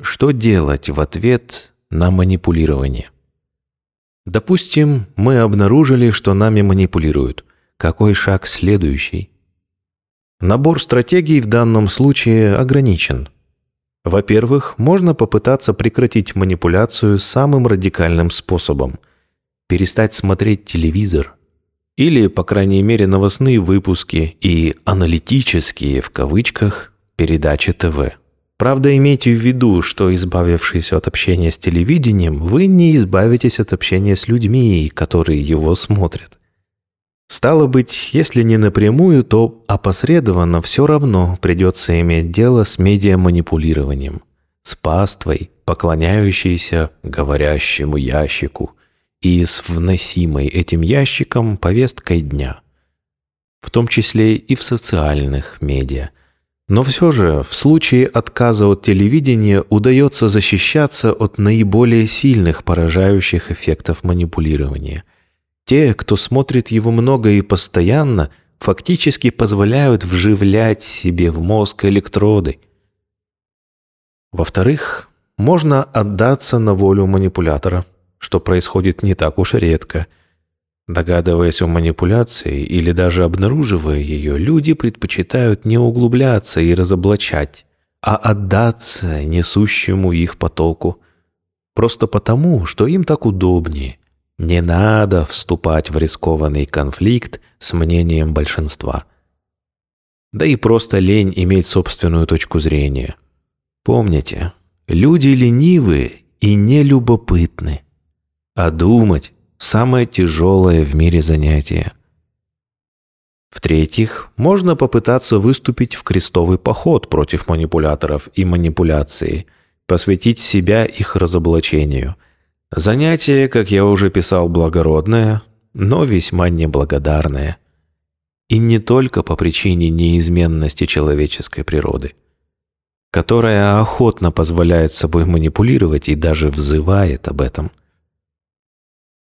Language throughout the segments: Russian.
Что делать в ответ на манипулирование? Допустим, мы обнаружили, что нами манипулируют. Какой шаг следующий? Набор стратегий в данном случае ограничен. Во-первых, можно попытаться прекратить манипуляцию самым радикальным способом – перестать смотреть телевизор или, по крайней мере, новостные выпуски и «аналитические» в кавычках передачи ТВ. Правда, имейте в виду, что избавившись от общения с телевидением, вы не избавитесь от общения с людьми, которые его смотрят. Стало быть, если не напрямую, то опосредованно все равно придется иметь дело с медиаманипулированием, с паствой, поклоняющейся говорящему ящику и с вносимой этим ящиком повесткой дня, в том числе и в социальных медиа, но все же в случае отказа от телевидения удается защищаться от наиболее сильных поражающих эффектов манипулирования. Те, кто смотрит его много и постоянно, фактически позволяют вживлять себе в мозг электроды. Во-вторых, можно отдаться на волю манипулятора, что происходит не так уж редко – Догадываясь о манипуляции или даже обнаруживая ее, люди предпочитают не углубляться и разоблачать, а отдаться несущему их потоку. Просто потому, что им так удобнее. Не надо вступать в рискованный конфликт с мнением большинства. Да и просто лень иметь собственную точку зрения. Помните, люди ленивы и нелюбопытны. А думать самое тяжелое в мире занятие. В-третьих, можно попытаться выступить в крестовый поход против манипуляторов и манипуляции, посвятить себя их разоблачению. Занятие, как я уже писал, благородное, но весьма неблагодарное. И не только по причине неизменности человеческой природы, которая охотно позволяет собой манипулировать и даже взывает об этом –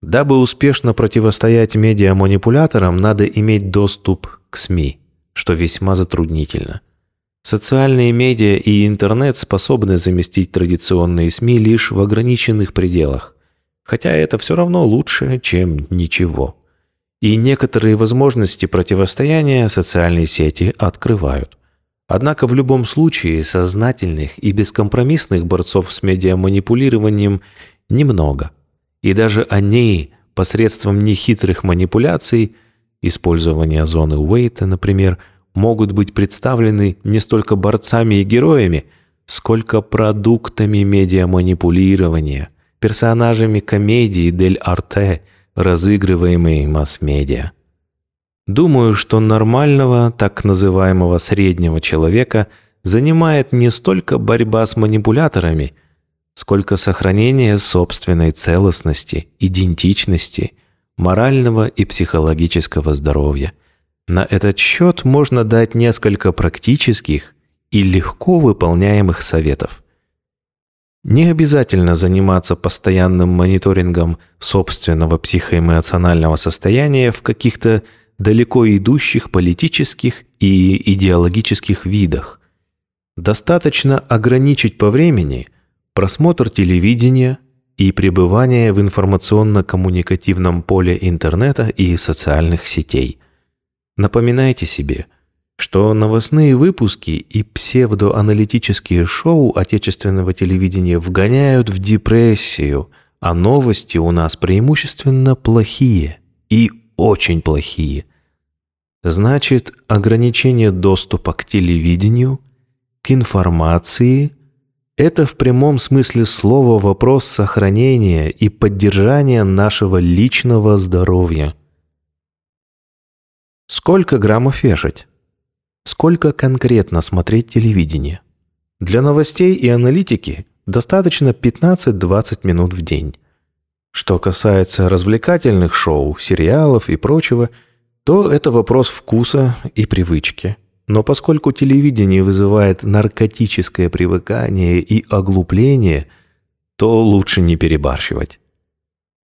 Дабы успешно противостоять медиаманипуляторам, надо иметь доступ к СМИ, что весьма затруднительно. Социальные медиа и интернет способны заместить традиционные СМИ лишь в ограниченных пределах, хотя это все равно лучше, чем ничего. И некоторые возможности противостояния социальные сети открывают. Однако в любом случае сознательных и бескомпромиссных борцов с медиаманипулированием немного – и даже они посредством нехитрых манипуляций, использования зоны Уэйта, например, могут быть представлены не столько борцами и героями, сколько продуктами медиаманипулирования, персонажами комедии Дель Арте, разыгрываемой масс-медиа. Думаю, что нормального, так называемого среднего человека занимает не столько борьба с манипуляторами – сколько сохранение собственной целостности, идентичности, морального и психологического здоровья. На этот счет можно дать несколько практических и легко выполняемых советов. Не обязательно заниматься постоянным мониторингом собственного психоэмоционального состояния в каких-то далеко идущих политических и идеологических видах. Достаточно ограничить по времени – просмотр телевидения и пребывание в информационно-коммуникативном поле интернета и социальных сетей. Напоминайте себе, что новостные выпуски и псевдоаналитические шоу отечественного телевидения вгоняют в депрессию, а новости у нас преимущественно плохие и очень плохие. Значит, ограничение доступа к телевидению, к информации – это в прямом смысле слова вопрос сохранения и поддержания нашего личного здоровья. Сколько граммов вешать? Сколько конкретно смотреть телевидение? Для новостей и аналитики достаточно 15-20 минут в день. Что касается развлекательных шоу, сериалов и прочего, то это вопрос вкуса и привычки – но поскольку телевидение вызывает наркотическое привыкание и оглупление, то лучше не перебарщивать.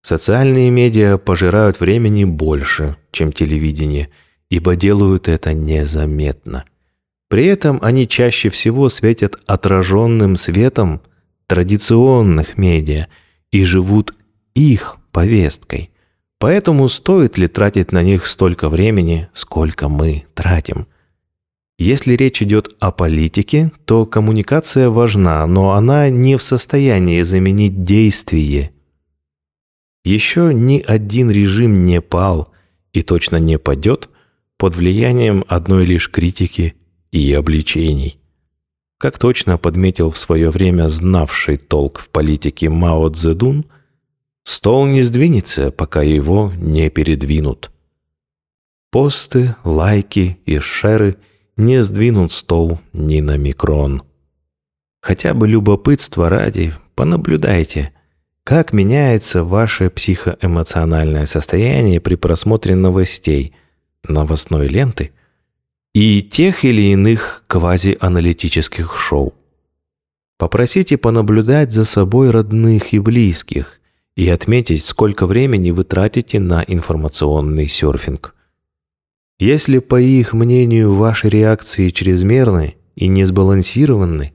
Социальные медиа пожирают времени больше, чем телевидение, ибо делают это незаметно. При этом они чаще всего светят отраженным светом традиционных медиа и живут их повесткой. Поэтому стоит ли тратить на них столько времени, сколько мы тратим? Если речь идет о политике, то коммуникация важна, но она не в состоянии заменить действие. Еще ни один режим не пал и точно не падет под влиянием одной лишь критики и обличений. Как точно подметил в свое время знавший толк в политике Мао Цзэдун, стол не сдвинется, пока его не передвинут. Посты, лайки и шеры не сдвинут стол ни на микрон. Хотя бы любопытство ради, понаблюдайте, как меняется ваше психоэмоциональное состояние при просмотре новостей, новостной ленты и тех или иных квазианалитических шоу. Попросите понаблюдать за собой родных и близких и отметить, сколько времени вы тратите на информационный серфинг. Если, по их мнению, ваши реакции чрезмерны и не сбалансированы,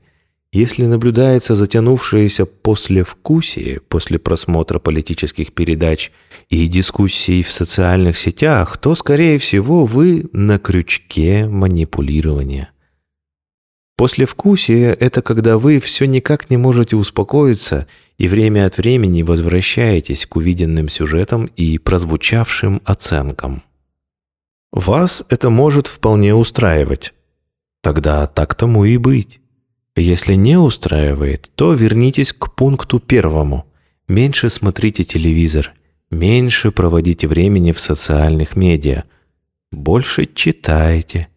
если наблюдается затянувшееся послевкусие после просмотра политических передач и дискуссий в социальных сетях, то, скорее всего, вы на крючке манипулирования. Послевкусие – это когда вы все никак не можете успокоиться и время от времени возвращаетесь к увиденным сюжетам и прозвучавшим оценкам. Вас это может вполне устраивать. Тогда так тому и быть. Если не устраивает, то вернитесь к пункту первому. Меньше смотрите телевизор, меньше проводите времени в социальных медиа, больше читайте.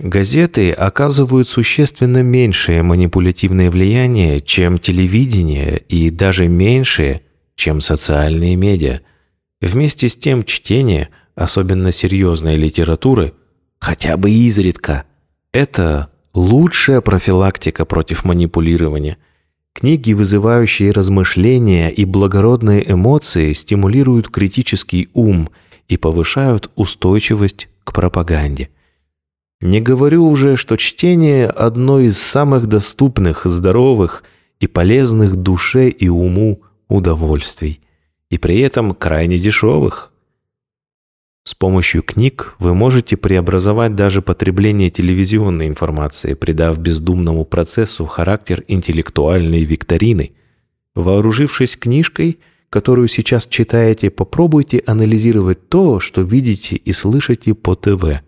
Газеты оказывают существенно меньшее манипулятивное влияние, чем телевидение, и даже меньшее, чем социальные медиа. Вместе с тем чтение – особенно серьезной литературы, хотя бы изредка, это лучшая профилактика против манипулирования. Книги, вызывающие размышления и благородные эмоции, стимулируют критический ум и повышают устойчивость к пропаганде. Не говорю уже, что чтение – одно из самых доступных, здоровых и полезных душе и уму удовольствий, и при этом крайне дешевых. С помощью книг вы можете преобразовать даже потребление телевизионной информации, придав бездумному процессу характер интеллектуальной викторины. Вооружившись книжкой, которую сейчас читаете, попробуйте анализировать то, что видите и слышите по ТВ.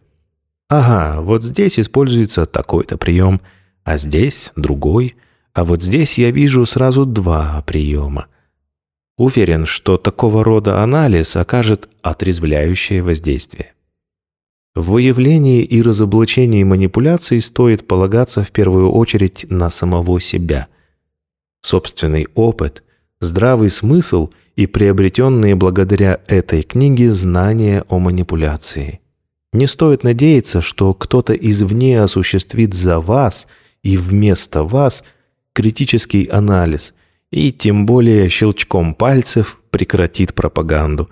Ага, вот здесь используется такой-то прием, а здесь другой, а вот здесь я вижу сразу два приема. Уверен, что такого рода анализ окажет отрезвляющее воздействие. В выявлении и разоблачении манипуляций стоит полагаться в первую очередь на самого себя. Собственный опыт, здравый смысл и приобретенные благодаря этой книге знания о манипуляции. Не стоит надеяться, что кто-то извне осуществит за вас и вместо вас критический анализ – и тем более щелчком пальцев прекратит пропаганду.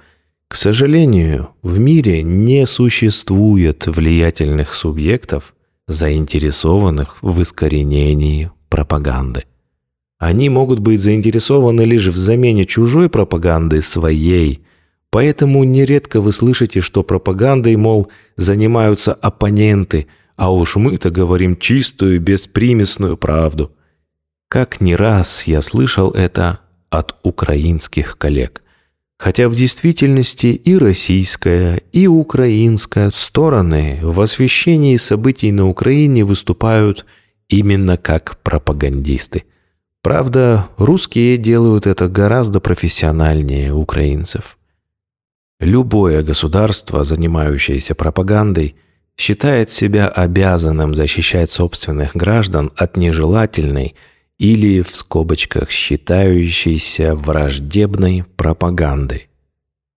К сожалению, в мире не существует влиятельных субъектов, заинтересованных в искоренении пропаганды. Они могут быть заинтересованы лишь в замене чужой пропаганды своей, поэтому нередко вы слышите, что пропагандой, мол, занимаются оппоненты, а уж мы-то говорим чистую, беспримесную правду – как не раз я слышал это от украинских коллег. Хотя в действительности и российская, и украинская стороны в освещении событий на Украине выступают именно как пропагандисты. Правда, русские делают это гораздо профессиональнее украинцев. Любое государство, занимающееся пропагандой, считает себя обязанным защищать собственных граждан от нежелательной – или, в скобочках, считающейся враждебной пропагандой.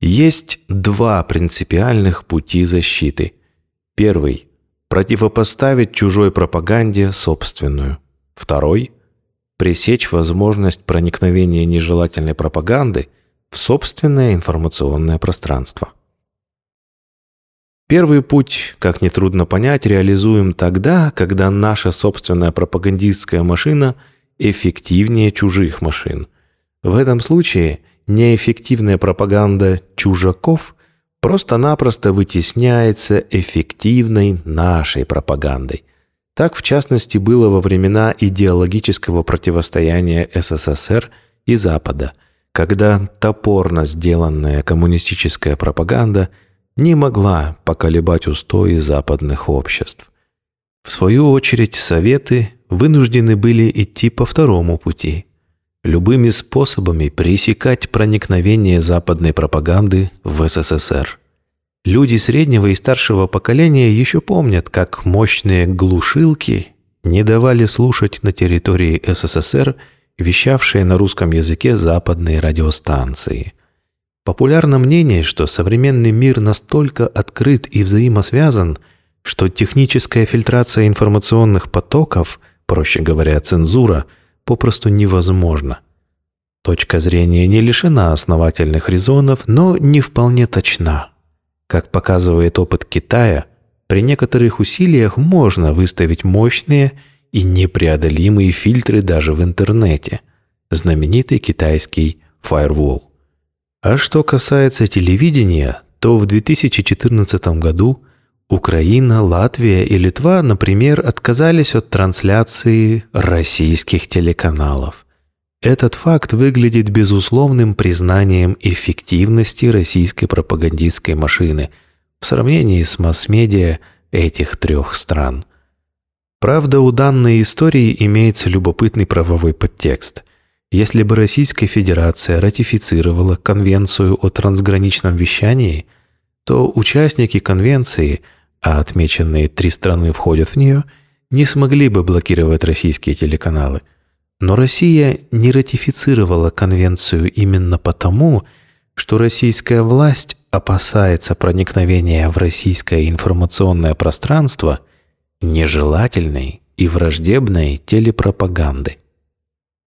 Есть два принципиальных пути защиты. Первый – противопоставить чужой пропаганде собственную. Второй – пресечь возможность проникновения нежелательной пропаганды в собственное информационное пространство. Первый путь, как нетрудно понять, реализуем тогда, когда наша собственная пропагандистская машина – эффективнее чужих машин. В этом случае неэффективная пропаганда чужаков просто-напросто вытесняется эффективной нашей пропагандой. Так, в частности, было во времена идеологического противостояния СССР и Запада, когда топорно сделанная коммунистическая пропаганда не могла поколебать устои западных обществ. В свою очередь, Советы вынуждены были идти по второму пути – любыми способами пресекать проникновение западной пропаганды в СССР. Люди среднего и старшего поколения еще помнят, как мощные глушилки не давали слушать на территории СССР вещавшие на русском языке западные радиостанции. Популярно мнение, что современный мир настолько открыт и взаимосвязан, что техническая фильтрация информационных потоков, проще говоря, цензура – попросту невозможно. Точка зрения не лишена основательных резонов, но не вполне точна. Как показывает опыт Китая, при некоторых усилиях можно выставить мощные и непреодолимые фильтры даже в интернете. Знаменитый китайский Firewall. А что касается телевидения, то в 2014 году Украина, Латвия и Литва, например, отказались от трансляции российских телеканалов. Этот факт выглядит безусловным признанием эффективности российской пропагандистской машины в сравнении с масс-медиа этих трех стран. Правда, у данной истории имеется любопытный правовой подтекст. Если бы Российская Федерация ратифицировала Конвенцию о трансграничном вещании – то участники конвенции, а отмеченные три страны входят в нее, не смогли бы блокировать российские телеканалы. Но Россия не ратифицировала конвенцию именно потому, что российская власть опасается проникновения в российское информационное пространство нежелательной и враждебной телепропаганды.